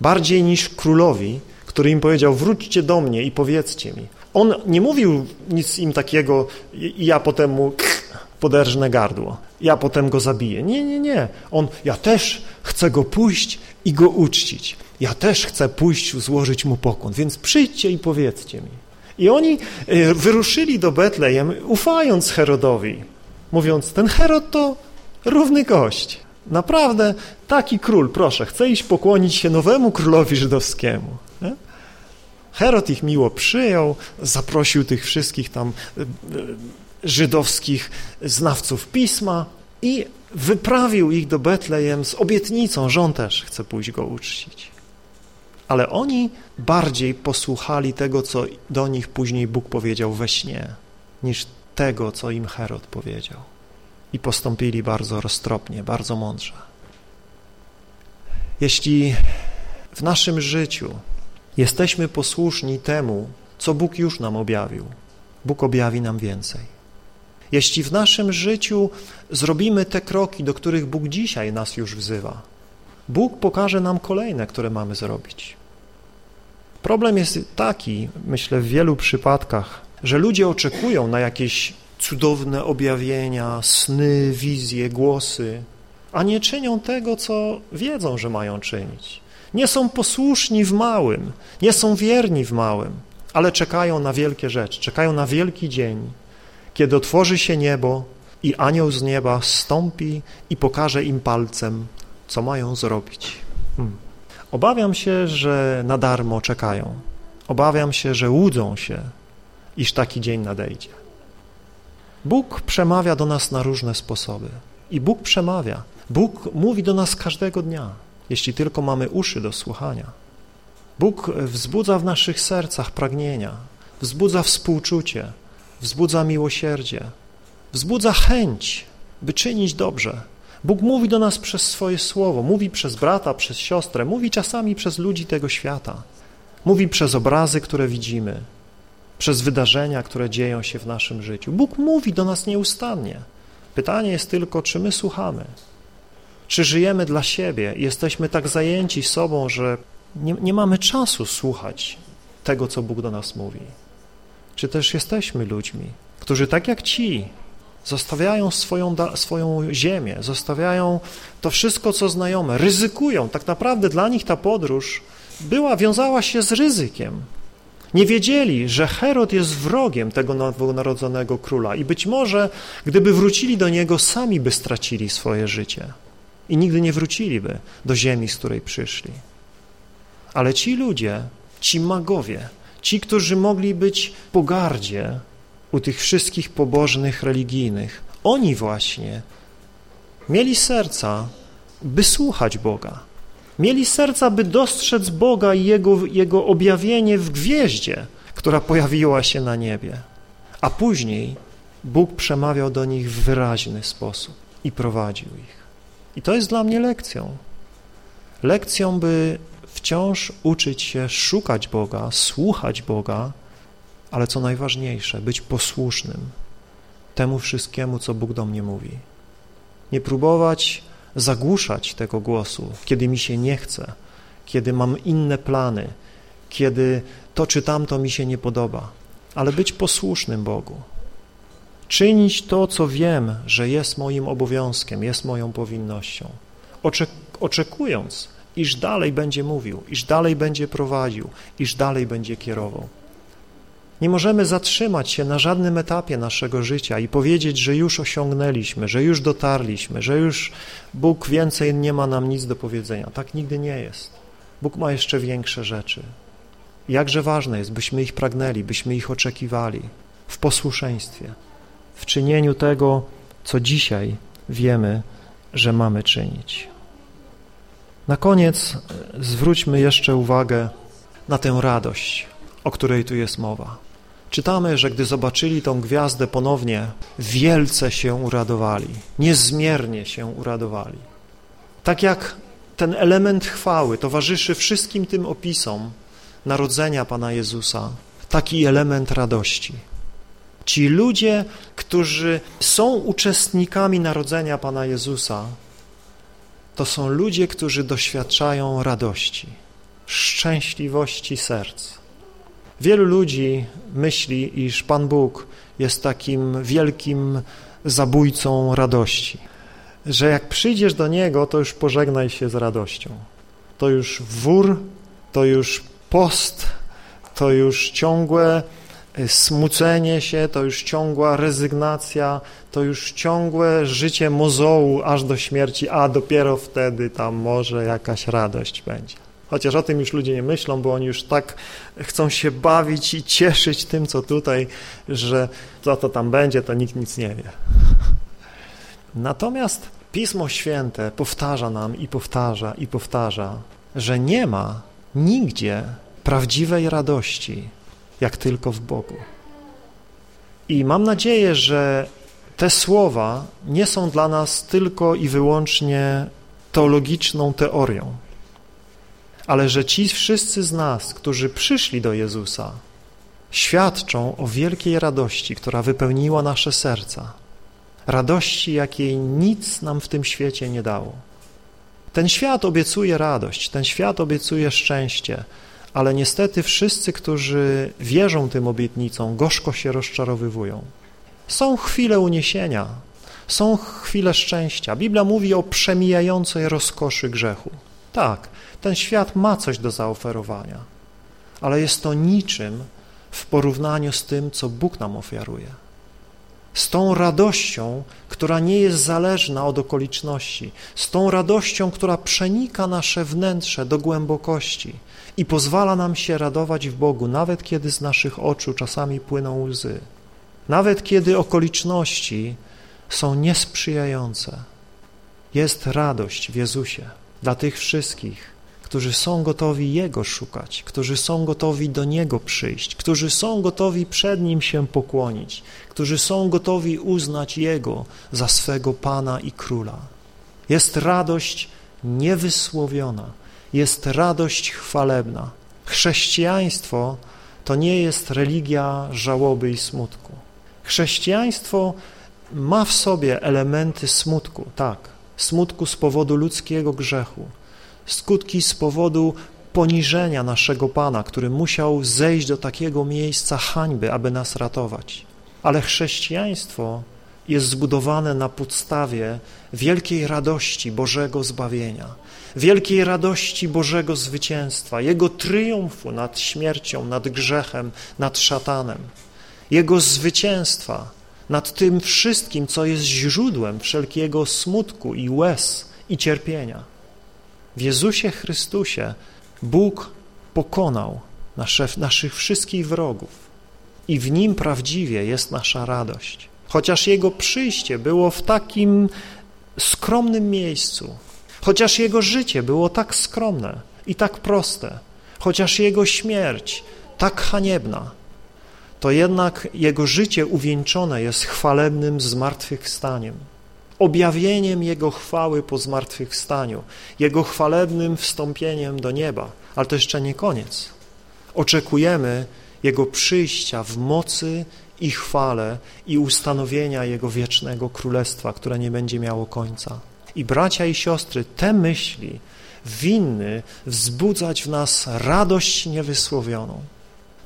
Bardziej niż królowi, który im powiedział, wróćcie do mnie i powiedzcie mi. On nie mówił nic im takiego i ja potem mu poderżnę gardło, ja potem go zabiję. Nie, nie, nie. On, ja też chcę go pójść i go uczcić. Ja też chcę pójść, złożyć mu pokłon, więc przyjdźcie i powiedzcie mi. I oni e, wyruszyli do Betlejem, ufając Herodowi, mówiąc, ten Herod to równy gość. Naprawdę taki król, proszę, chce iść pokłonić się nowemu królowi żydowskiemu. Herod ich miło przyjął, zaprosił tych wszystkich tam e, e, żydowskich znawców pisma i wyprawił ich do Betlejem z obietnicą, że on też chce pójść go uczcić. Ale oni bardziej posłuchali tego, co do nich później Bóg powiedział we śnie, niż tego, co im Herod powiedział. I postąpili bardzo roztropnie, bardzo mądrze. Jeśli w naszym życiu jesteśmy posłuszni temu, co Bóg już nam objawił, Bóg objawi nam więcej. Jeśli w naszym życiu zrobimy te kroki, do których Bóg dzisiaj nas już wzywa, Bóg pokaże nam kolejne, które mamy zrobić. Problem jest taki, myślę, w wielu przypadkach, że ludzie oczekują na jakieś cudowne objawienia, sny, wizje, głosy, a nie czynią tego, co wiedzą, że mają czynić. Nie są posłuszni w małym, nie są wierni w małym, ale czekają na wielkie rzeczy, czekają na wielki dzień, kiedy otworzy się niebo i anioł z nieba stąpi i pokaże im palcem, co mają zrobić. Hmm. Obawiam się, że na darmo czekają. Obawiam się, że łudzą się, iż taki dzień nadejdzie. Bóg przemawia do nas na różne sposoby. I Bóg przemawia. Bóg mówi do nas każdego dnia, jeśli tylko mamy uszy do słuchania. Bóg wzbudza w naszych sercach pragnienia, wzbudza współczucie, wzbudza miłosierdzie, wzbudza chęć, by czynić dobrze. Bóg mówi do nas przez swoje słowo, mówi przez brata, przez siostrę, mówi czasami przez ludzi tego świata, mówi przez obrazy, które widzimy, przez wydarzenia, które dzieją się w naszym życiu. Bóg mówi do nas nieustannie. Pytanie jest tylko, czy my słuchamy, czy żyjemy dla siebie i jesteśmy tak zajęci sobą, że nie, nie mamy czasu słuchać tego, co Bóg do nas mówi. Czy też jesteśmy ludźmi, którzy tak jak ci zostawiają swoją, swoją ziemię, zostawiają to wszystko, co znajome, ryzykują. Tak naprawdę dla nich ta podróż była, wiązała się z ryzykiem. Nie wiedzieli, że Herod jest wrogiem tego nowonarodzonego króla i być może, gdyby wrócili do niego, sami by stracili swoje życie i nigdy nie wróciliby do ziemi, z której przyszli. Ale ci ludzie, ci magowie, ci, którzy mogli być pogardzie u tych wszystkich pobożnych, religijnych, oni właśnie mieli serca, by słuchać Boga. Mieli serca, by dostrzec Boga i Jego, Jego objawienie w gwieździe, która pojawiła się na niebie. A później Bóg przemawiał do nich w wyraźny sposób i prowadził ich. I to jest dla mnie lekcją. Lekcją, by wciąż uczyć się szukać Boga, słuchać Boga, ale co najważniejsze, być posłusznym temu wszystkiemu, co Bóg do mnie mówi. Nie próbować zagłuszać tego głosu, kiedy mi się nie chce, kiedy mam inne plany, kiedy to czy tamto mi się nie podoba, ale być posłusznym Bogu. Czynić to, co wiem, że jest moim obowiązkiem, jest moją powinnością, oczekując, iż dalej będzie mówił, iż dalej będzie prowadził, iż dalej będzie kierował. Nie możemy zatrzymać się na żadnym etapie naszego życia i powiedzieć, że już osiągnęliśmy, że już dotarliśmy, że już Bóg więcej nie ma nam nic do powiedzenia. Tak nigdy nie jest. Bóg ma jeszcze większe rzeczy. Jakże ważne jest, byśmy ich pragnęli, byśmy ich oczekiwali w posłuszeństwie, w czynieniu tego, co dzisiaj wiemy, że mamy czynić. Na koniec zwróćmy jeszcze uwagę na tę radość, o której tu jest mowa. Czytamy, że gdy zobaczyli tą gwiazdę ponownie, wielce się uradowali, niezmiernie się uradowali. Tak jak ten element chwały towarzyszy wszystkim tym opisom narodzenia Pana Jezusa, taki element radości. Ci ludzie, którzy są uczestnikami narodzenia Pana Jezusa, to są ludzie, którzy doświadczają radości, szczęśliwości serc. Wielu ludzi myśli, iż Pan Bóg jest takim wielkim zabójcą radości, że jak przyjdziesz do Niego, to już pożegnaj się z radością. To już wór, to już post, to już ciągłe y, smucenie się, to już ciągła rezygnacja, to już ciągłe życie mozołu aż do śmierci, a dopiero wtedy tam może jakaś radość będzie. Chociaż o tym już ludzie nie myślą, bo oni już tak chcą się bawić i cieszyć tym, co tutaj, że co to tam będzie, to nikt nic nie wie. Natomiast Pismo Święte powtarza nam i powtarza i powtarza, że nie ma nigdzie prawdziwej radości, jak tylko w Bogu. I mam nadzieję, że te słowa nie są dla nas tylko i wyłącznie teologiczną teorią, ale że ci wszyscy z nas, którzy przyszli do Jezusa, świadczą o wielkiej radości, która wypełniła nasze serca, radości, jakiej nic nam w tym świecie nie dało. Ten świat obiecuje radość, ten świat obiecuje szczęście, ale niestety wszyscy, którzy wierzą tym obietnicom, gorzko się rozczarowywują. Są chwile uniesienia, są chwile szczęścia. Biblia mówi o przemijającej rozkoszy grzechu. Tak, ten świat ma coś do zaoferowania, ale jest to niczym w porównaniu z tym, co Bóg nam ofiaruje. Z tą radością, która nie jest zależna od okoliczności, z tą radością, która przenika nasze wnętrze do głębokości i pozwala nam się radować w Bogu, nawet kiedy z naszych oczu czasami płyną łzy, nawet kiedy okoliczności są niesprzyjające. Jest radość w Jezusie dla tych wszystkich, którzy są gotowi Jego szukać, którzy są gotowi do Niego przyjść, którzy są gotowi przed Nim się pokłonić, którzy są gotowi uznać Jego za swego Pana i Króla. Jest radość niewysłowiona, jest radość chwalebna. Chrześcijaństwo to nie jest religia żałoby i smutku. Chrześcijaństwo ma w sobie elementy smutku, tak, smutku z powodu ludzkiego grzechu, skutki z powodu poniżenia naszego Pana, który musiał zejść do takiego miejsca hańby, aby nas ratować. Ale chrześcijaństwo jest zbudowane na podstawie wielkiej radości Bożego zbawienia, wielkiej radości Bożego zwycięstwa, Jego triumfu nad śmiercią, nad grzechem, nad szatanem, Jego zwycięstwa nad tym wszystkim, co jest źródłem wszelkiego smutku i łez i cierpienia. W Jezusie Chrystusie Bóg pokonał nasze, naszych wszystkich wrogów i w Nim prawdziwie jest nasza radość. Chociaż Jego przyjście było w takim skromnym miejscu, chociaż Jego życie było tak skromne i tak proste, chociaż Jego śmierć tak haniebna, to jednak Jego życie uwieńczone jest chwalebnym zmartwychwstaniem objawieniem Jego chwały po zmartwychwstaniu, Jego chwalebnym wstąpieniem do nieba. Ale to jeszcze nie koniec. Oczekujemy Jego przyjścia w mocy i chwale i ustanowienia Jego wiecznego królestwa, które nie będzie miało końca. I bracia i siostry, te myśli winny wzbudzać w nas radość niewysłowioną.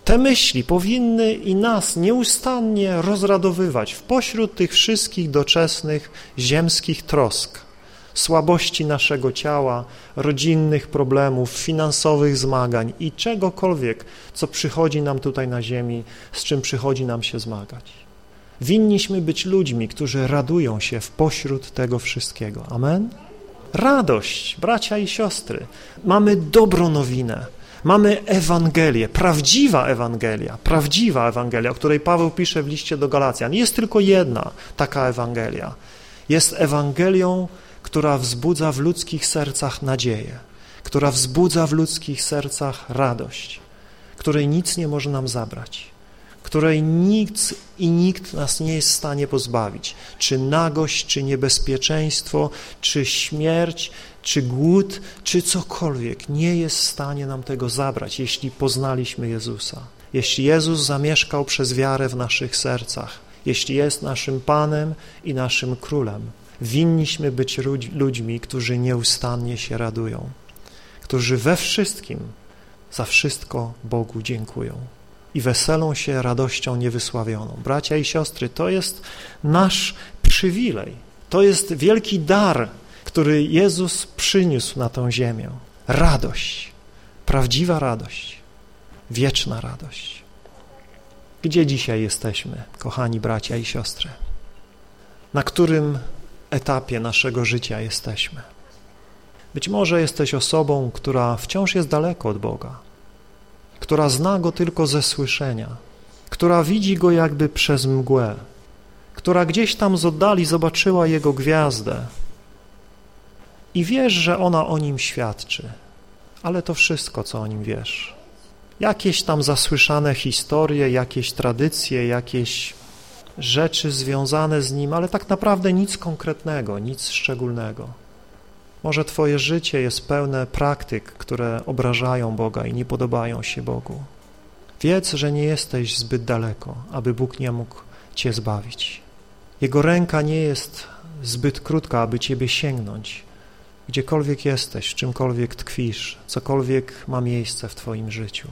Te myśli powinny i nas nieustannie rozradowywać w pośród tych wszystkich doczesnych ziemskich trosk, słabości naszego ciała, rodzinnych problemów, finansowych zmagań i czegokolwiek, co przychodzi nam tutaj na ziemi, z czym przychodzi nam się zmagać. Winniśmy być ludźmi, którzy radują się w pośród tego wszystkiego. Amen? Radość, bracia i siostry. Mamy dobrą nowinę Mamy Ewangelię, prawdziwa Ewangelia, prawdziwa Ewangelia, o której Paweł pisze w liście do Galacjan. Jest tylko jedna taka Ewangelia. Jest Ewangelią, która wzbudza w ludzkich sercach nadzieję, która wzbudza w ludzkich sercach radość, której nic nie może nam zabrać, której nikt i nikt nas nie jest w stanie pozbawić. Czy nagość, czy niebezpieczeństwo, czy śmierć, czy głód, czy cokolwiek nie jest w stanie nam tego zabrać, jeśli poznaliśmy Jezusa. jeśli Jezus zamieszkał przez wiarę w naszych sercach, jeśli jest naszym Panem i naszym Królem, winniśmy być ludźmi, którzy nieustannie się radują, którzy we wszystkim, za wszystko Bogu dziękują i weselą się radością niewysławioną. Bracia i siostry, to jest nasz przywilej, to jest wielki dar, który Jezus przyniósł na tę ziemię. Radość, prawdziwa radość, wieczna radość. Gdzie dzisiaj jesteśmy, kochani bracia i siostry? Na którym etapie naszego życia jesteśmy? Być może jesteś osobą, która wciąż jest daleko od Boga, która zna Go tylko ze słyszenia, która widzi Go jakby przez mgłę, która gdzieś tam z oddali zobaczyła Jego gwiazdę i wiesz, że ona o Nim świadczy, ale to wszystko, co o Nim wiesz. Jakieś tam zasłyszane historie, jakieś tradycje, jakieś rzeczy związane z Nim, ale tak naprawdę nic konkretnego, nic szczególnego. Może Twoje życie jest pełne praktyk, które obrażają Boga i nie podobają się Bogu. Wiedz, że nie jesteś zbyt daleko, aby Bóg nie mógł Cię zbawić. Jego ręka nie jest zbyt krótka, aby Ciebie sięgnąć. Gdziekolwiek jesteś, czymkolwiek tkwisz, cokolwiek ma miejsce w Twoim życiu.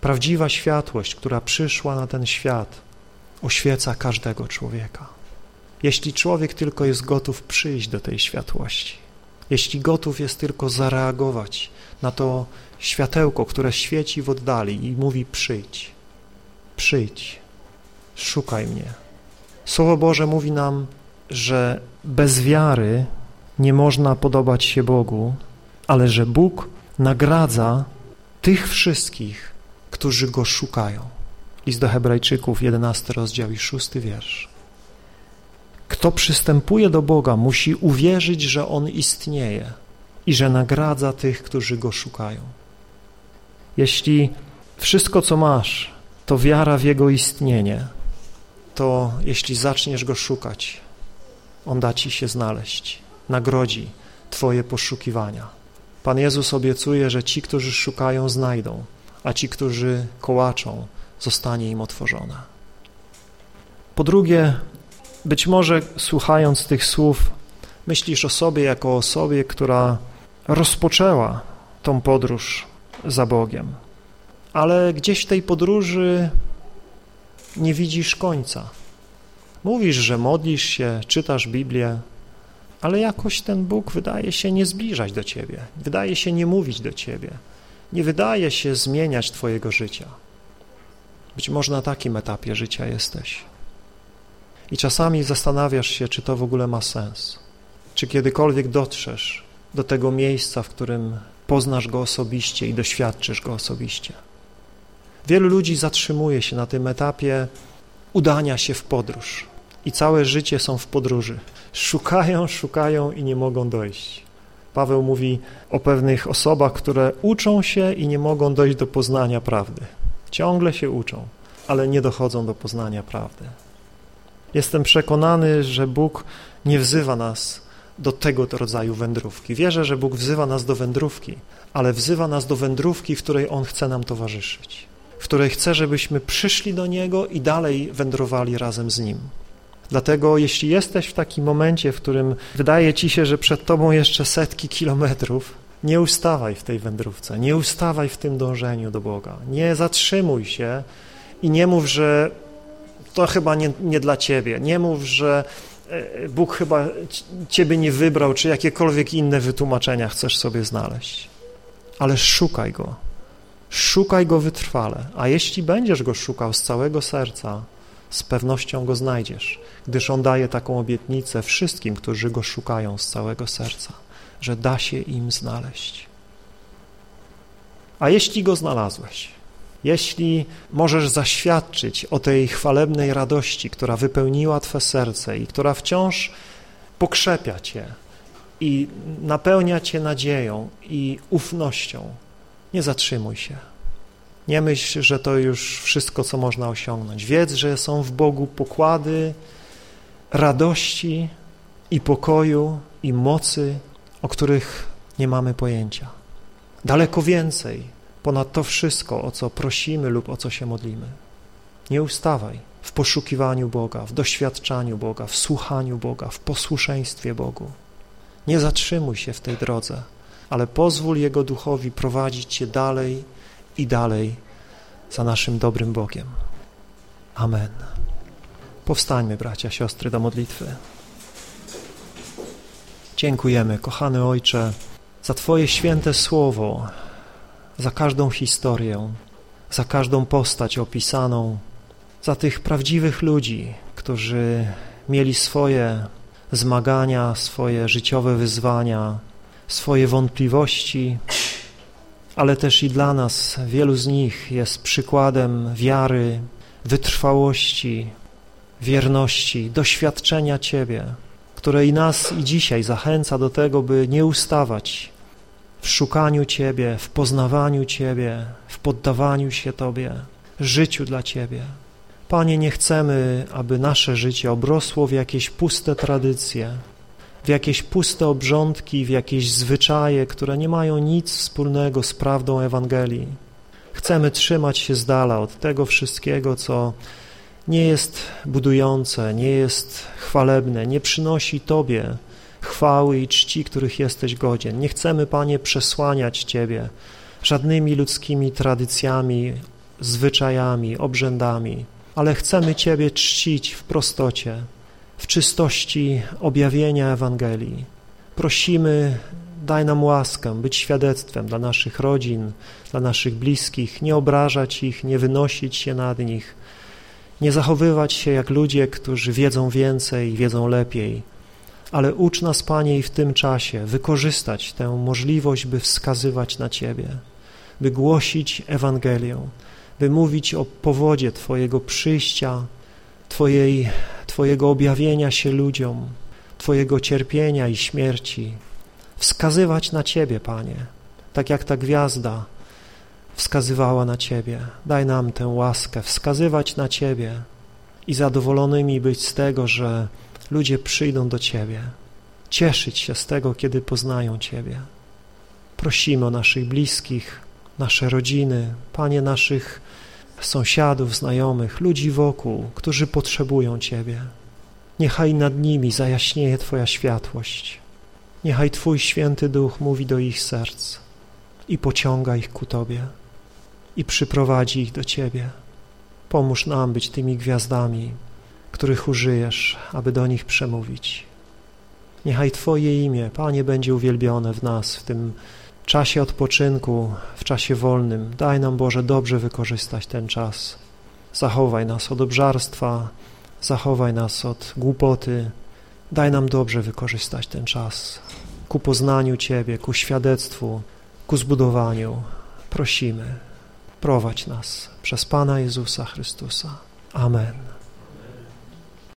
Prawdziwa światłość, która przyszła na ten świat, oświeca każdego człowieka. Jeśli człowiek tylko jest gotów przyjść do tej światłości, jeśli gotów jest tylko zareagować na to światełko, które świeci w oddali i mówi przyjdź, przyjdź, szukaj mnie. Słowo Boże mówi nam, że bez wiary nie można podobać się Bogu, ale że Bóg nagradza tych wszystkich, którzy Go szukają. List do hebrajczyków, 11 rozdział i 6 wiersz. Kto przystępuje do Boga, musi uwierzyć, że On istnieje i że nagradza tych, którzy Go szukają. Jeśli wszystko, co masz, to wiara w Jego istnienie, to jeśli zaczniesz Go szukać, On da Ci się znaleźć, nagrodzi Twoje poszukiwania. Pan Jezus obiecuje, że ci, którzy szukają, znajdą, a ci, którzy kołaczą, zostanie im otworzone. Po drugie, być może słuchając tych słów, myślisz o sobie jako o osobie, która rozpoczęła tą podróż za Bogiem, ale gdzieś w tej podróży nie widzisz końca. Mówisz, że modlisz się, czytasz Biblię, ale jakoś ten Bóg wydaje się nie zbliżać do ciebie, wydaje się nie mówić do ciebie, nie wydaje się zmieniać twojego życia. Być może na takim etapie życia jesteś. I czasami zastanawiasz się, czy to w ogóle ma sens. Czy kiedykolwiek dotrzesz do tego miejsca, w którym poznasz Go osobiście i doświadczysz Go osobiście. Wielu ludzi zatrzymuje się na tym etapie udania się w podróż i całe życie są w podróży. Szukają, szukają i nie mogą dojść. Paweł mówi o pewnych osobach, które uczą się i nie mogą dojść do poznania prawdy. Ciągle się uczą, ale nie dochodzą do poznania prawdy. Jestem przekonany, że Bóg nie wzywa nas do tego rodzaju wędrówki. Wierzę, że Bóg wzywa nas do wędrówki, ale wzywa nas do wędrówki, w której On chce nam towarzyszyć, w której chce, żebyśmy przyszli do Niego i dalej wędrowali razem z Nim. Dlatego jeśli jesteś w takim momencie, w którym wydaje ci się, że przed tobą jeszcze setki kilometrów, nie ustawaj w tej wędrówce, nie ustawaj w tym dążeniu do Boga. Nie zatrzymuj się i nie mów, że to chyba nie, nie dla ciebie. Nie mów, że e, Bóg chyba ciebie nie wybrał, czy jakiekolwiek inne wytłumaczenia chcesz sobie znaleźć. Ale szukaj Go. Szukaj Go wytrwale. A jeśli będziesz Go szukał z całego serca, z pewnością Go znajdziesz, gdyż On daje taką obietnicę wszystkim, którzy Go szukają z całego serca, że da się im znaleźć. A jeśli Go znalazłeś, jeśli możesz zaświadczyć o tej chwalebnej radości, która wypełniła Twe serce i która wciąż pokrzepia Cię i napełnia Cię nadzieją i ufnością, nie zatrzymuj się. Nie myśl, że to już wszystko, co można osiągnąć. Wiedz, że są w Bogu pokłady radości i pokoju i mocy, o których nie mamy pojęcia. Daleko więcej ponad to wszystko, o co prosimy lub o co się modlimy. Nie ustawaj w poszukiwaniu Boga, w doświadczaniu Boga, w słuchaniu Boga, w posłuszeństwie Bogu. Nie zatrzymuj się w tej drodze, ale pozwól Jego Duchowi prowadzić Cię dalej i dalej za naszym dobrym Bogiem. Amen. Powstańmy, bracia, siostry, do modlitwy. Dziękujemy, kochany Ojcze, za Twoje święte słowo, za każdą historię, za każdą postać opisaną, za tych prawdziwych ludzi, którzy mieli swoje zmagania, swoje życiowe wyzwania, swoje wątpliwości, ale też i dla nas wielu z nich jest przykładem wiary, wytrwałości, wierności, doświadczenia Ciebie, które i nas i dzisiaj zachęca do tego, by nie ustawać w szukaniu Ciebie, w poznawaniu Ciebie, w poddawaniu się Tobie, życiu dla Ciebie. Panie, nie chcemy, aby nasze życie obrosło w jakieś puste tradycje, w jakieś puste obrządki, w jakieś zwyczaje, które nie mają nic wspólnego z prawdą Ewangelii. Chcemy trzymać się z dala od tego wszystkiego, co nie jest budujące, nie jest chwalebne, nie przynosi Tobie chwały i czci, których jesteś godzien. Nie chcemy, Panie, przesłaniać Ciebie żadnymi ludzkimi tradycjami, zwyczajami, obrzędami, ale chcemy Ciebie czcić w prostocie, w czystości objawienia Ewangelii. Prosimy, daj nam łaskę być świadectwem dla naszych rodzin, dla naszych bliskich, nie obrażać ich, nie wynosić się nad nich, nie zachowywać się jak ludzie, którzy wiedzą więcej, wiedzą lepiej, ale ucz nas, Panie, i w tym czasie wykorzystać tę możliwość, by wskazywać na Ciebie, by głosić Ewangelię, by mówić o powodzie Twojego przyjścia, Twojej, Twojego objawienia się ludziom, Twojego cierpienia i śmierci, wskazywać na Ciebie, Panie, tak jak ta gwiazda wskazywała na Ciebie. Daj nam tę łaskę, wskazywać na Ciebie i zadowolonymi być z tego, że ludzie przyjdą do Ciebie, cieszyć się z tego, kiedy poznają Ciebie. Prosimy o naszych bliskich, nasze rodziny, Panie, naszych sąsiadów, znajomych, ludzi wokół, którzy potrzebują Ciebie. Niechaj nad nimi zajaśnieje Twoja światłość. Niechaj Twój święty duch mówi do ich serc i pociąga ich ku Tobie i przyprowadzi ich do Ciebie. Pomóż nam być tymi gwiazdami, których użyjesz, aby do nich przemówić. Niechaj Twoje imię, Panie, będzie uwielbione w nas, w tym czasie odpoczynku, w czasie wolnym. Daj nam, Boże, dobrze wykorzystać ten czas. Zachowaj nas od obżarstwa, zachowaj nas od głupoty. Daj nam dobrze wykorzystać ten czas ku poznaniu Ciebie, ku świadectwu, ku zbudowaniu. Prosimy, prowadź nas przez Pana Jezusa Chrystusa. Amen.